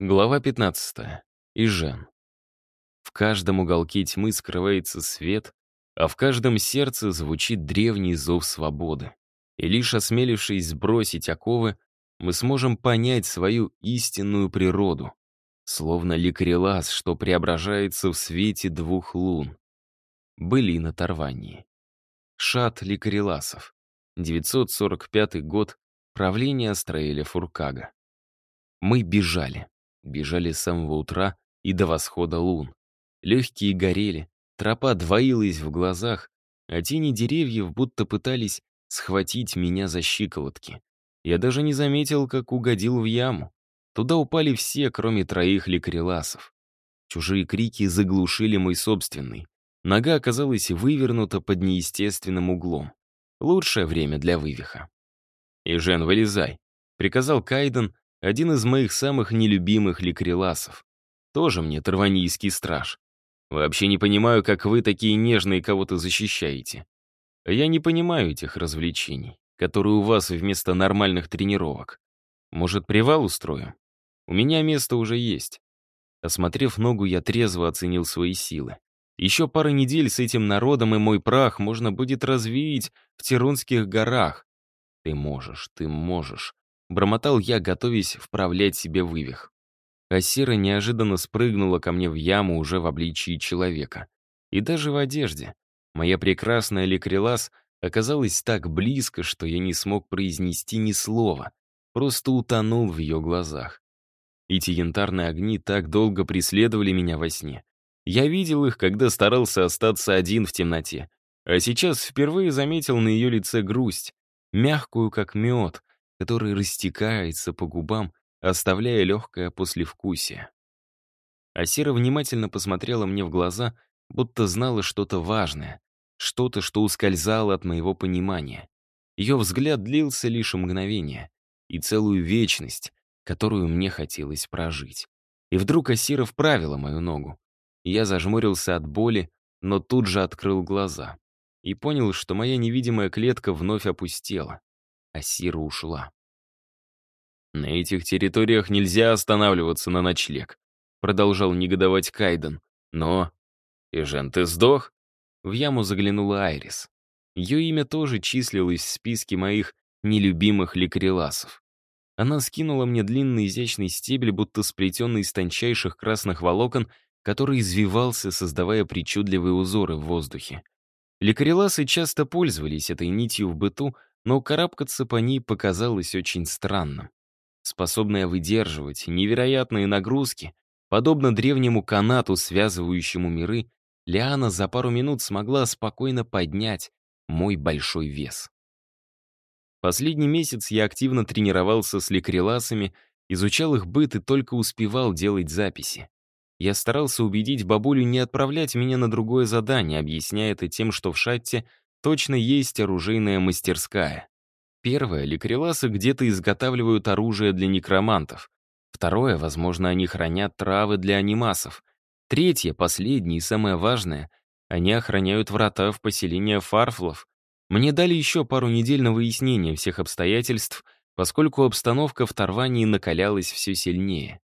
Глава 15. Ижен. В каждом уголке тьмы скрывается свет, а в каждом сердце звучит древний зов свободы. И лишь осмелившись сбросить оковы, мы сможем понять свою истинную природу, словно ликрелас, что преображается в свете двух лун. Были на Тарвании. Шат ликреласов. 945 год правления Астраэля Фуркага. Мы бежали бежали с самого утра и до восхода лун. Легкие горели, тропа двоилась в глазах, а тени деревьев будто пытались схватить меня за щиколотки. Я даже не заметил, как угодил в яму. Туда упали все, кроме троих ликреласов. Чужие крики заглушили мой собственный. Нога оказалась вывернута под неестественным углом. Лучшее время для вывиха. «Ижен, вылезай», — приказал Кайден, один из моих самых нелюбимых ликреласов. Тоже мне тарванийский страж. Вообще не понимаю, как вы такие нежные кого-то защищаете. Я не понимаю этих развлечений, которые у вас вместо нормальных тренировок. Может, привал устроим? У меня место уже есть. Осмотрев ногу, я трезво оценил свои силы. Еще пара недель с этим народом и мой прах можно будет развеять в Тирунских горах. Ты можешь, ты можешь. Бормотал я, готовясь вправлять себе вывих. Асира неожиданно спрыгнула ко мне в яму уже в обличии человека. И даже в одежде. Моя прекрасная Ликрелас оказалась так близко, что я не смог произнести ни слова. Просто утонул в ее глазах. Эти янтарные огни так долго преследовали меня во сне. Я видел их, когда старался остаться один в темноте. А сейчас впервые заметил на ее лице грусть, мягкую, как мед, который растекается по губам, оставляя легкое послевкусие. Асира внимательно посмотрела мне в глаза, будто знала что-то важное, что-то, что ускользало от моего понимания. Ее взгляд длился лишь мгновение и целую вечность, которую мне хотелось прожить. И вдруг Асира вправила мою ногу. Я зажмурился от боли, но тут же открыл глаза и понял, что моя невидимая клетка вновь опустела. Асира ушла. «На этих территориях нельзя останавливаться на ночлег», продолжал негодовать Кайден. «Но...» «Ижен, ты сдох?» В яму заглянула Айрис. Ее имя тоже числилось в списке моих нелюбимых ликреласов. Она скинула мне длинный изящный стебель, будто сплетенный из тончайших красных волокон, который извивался, создавая причудливые узоры в воздухе. Ликареласы часто пользовались этой нитью в быту, но карабкаться по ней показалось очень странным способная выдерживать невероятные нагрузки, подобно древнему канату, связывающему миры, Лиана за пару минут смогла спокойно поднять мой большой вес. Последний месяц я активно тренировался с ликреласами, изучал их быт и только успевал делать записи. Я старался убедить бабулю не отправлять меня на другое задание, объясняя это тем, что в шатте точно есть оружейная мастерская. Первое, ликреласы где-то изготавливают оружие для некромантов. Второе, возможно, они хранят травы для анимасов. Третье, последнее и самое важное, они охраняют врата в поселение фарфлов. Мне дали еще пару недель на выяснение всех обстоятельств, поскольку обстановка в Тарвании накалялась все сильнее.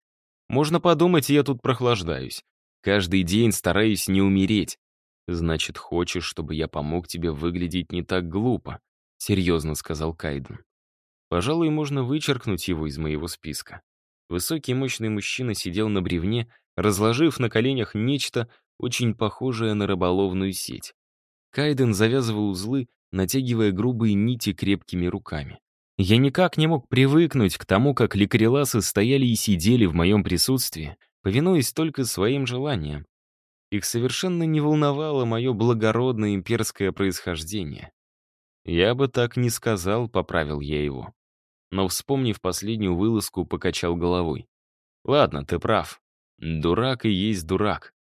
Можно подумать, я тут прохлаждаюсь. Каждый день стараюсь не умереть. Значит, хочешь, чтобы я помог тебе выглядеть не так глупо. — серьезно сказал Кайден. «Пожалуй, можно вычеркнуть его из моего списка». Высокий мощный мужчина сидел на бревне, разложив на коленях нечто, очень похожее на рыболовную сеть. Кайден завязывал узлы, натягивая грубые нити крепкими руками. Я никак не мог привыкнуть к тому, как ликреласы стояли и сидели в моем присутствии, повинуясь только своим желаниям. Их совершенно не волновало мое благородное имперское происхождение. «Я бы так не сказал», — поправил я его. Но, вспомнив последнюю вылазку, покачал головой. «Ладно, ты прав. Дурак и есть дурак».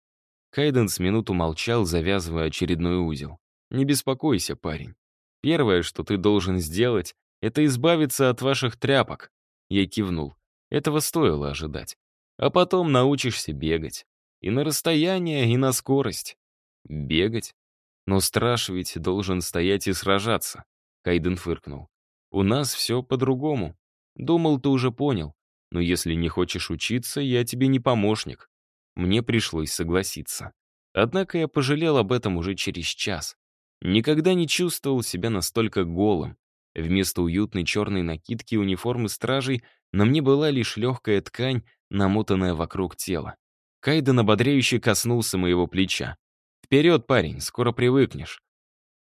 Кайден с минуту молчал, завязывая очередной узел. «Не беспокойся, парень. Первое, что ты должен сделать, это избавиться от ваших тряпок». Я кивнул. Этого стоило ожидать. А потом научишься бегать. И на расстояние, и на скорость. Бегать? Но страж ведь должен стоять и сражаться. Кайден фыркнул. У нас все по-другому. Думал, ты уже понял. Но если не хочешь учиться, я тебе не помощник. Мне пришлось согласиться. Однако я пожалел об этом уже через час. Никогда не чувствовал себя настолько голым. Вместо уютной черной накидки и униформы стражей на мне была лишь легкая ткань, намотанная вокруг тела. Кайден ободряюще коснулся моего плеча. Вперед, парень, скоро привыкнешь.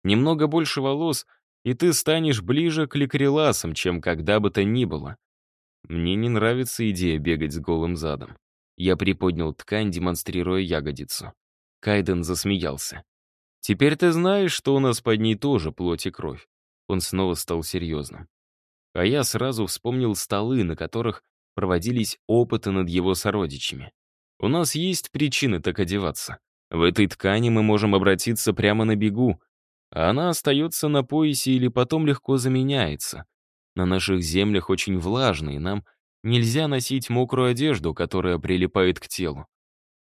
Немного больше волос, и ты станешь ближе к ликреласам, чем когда бы то ни было. Мне не нравится идея бегать с голым задом. Я приподнял ткань, демонстрируя ягодицу. Кайден засмеялся. «Теперь ты знаешь, что у нас под ней тоже плоть и кровь». Он снова стал серьезным. А я сразу вспомнил столы, на которых проводились опыты над его сородичами. У нас есть причины так одеваться. В этой ткани мы можем обратиться прямо на бегу, а она остается на поясе или потом легко заменяется. На наших землях очень влажно, и нам нельзя носить мокрую одежду, которая прилипает к телу.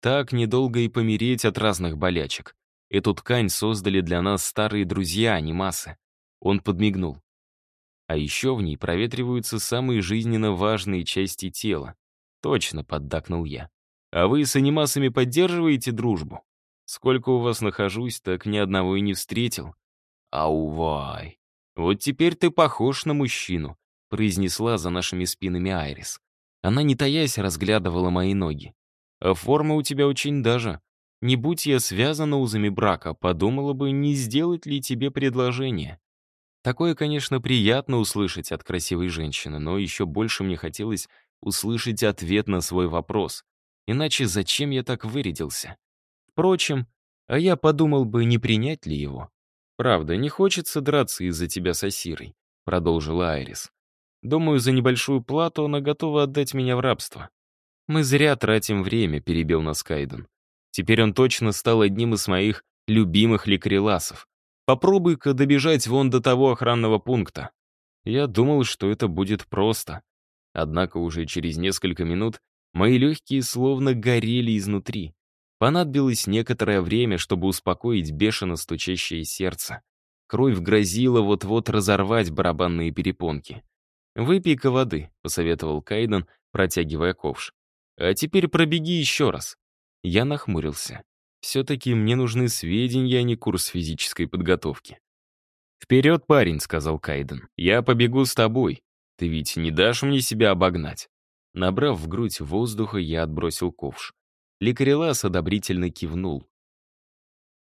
Так недолго и помереть от разных болячек. Эту ткань создали для нас старые друзья, а не массы. Он подмигнул. А еще в ней проветриваются самые жизненно важные части тела. Точно, поддакнул я. А вы с анимасами поддерживаете дружбу? Сколько у вас нахожусь, так ни одного и не встретил. Аувай, вот теперь ты похож на мужчину, произнесла за нашими спинами Айрис. Она, не таясь, разглядывала мои ноги. А форма у тебя очень даже. Не будь я связана узами брака, подумала бы, не сделать ли тебе предложение. Такое, конечно, приятно услышать от красивой женщины, но еще больше мне хотелось услышать ответ на свой вопрос. Иначе зачем я так вырядился? Впрочем, а я подумал бы, не принять ли его. «Правда, не хочется драться из-за тебя с Асирой», — продолжила Айрис. «Думаю, за небольшую плату она готова отдать меня в рабство». «Мы зря тратим время», — перебил нас Кайден. «Теперь он точно стал одним из моих любимых ликреласов. Попробуй-ка добежать вон до того охранного пункта». Я думал, что это будет просто. Однако уже через несколько минут Мои легкие словно горели изнутри. Понадобилось некоторое время, чтобы успокоить бешено стучащее сердце. Кровь грозила вот-вот разорвать барабанные перепонки. «Выпей-ка воды», — посоветовал Кайден, протягивая ковш. «А теперь пробеги еще раз». Я нахмурился. «Все-таки мне нужны сведения, а не курс физической подготовки». «Вперед, парень», — сказал Кайден. «Я побегу с тобой. Ты ведь не дашь мне себя обогнать». Набрав в грудь воздуха, я отбросил ковш. Ликарелас одобрительно кивнул.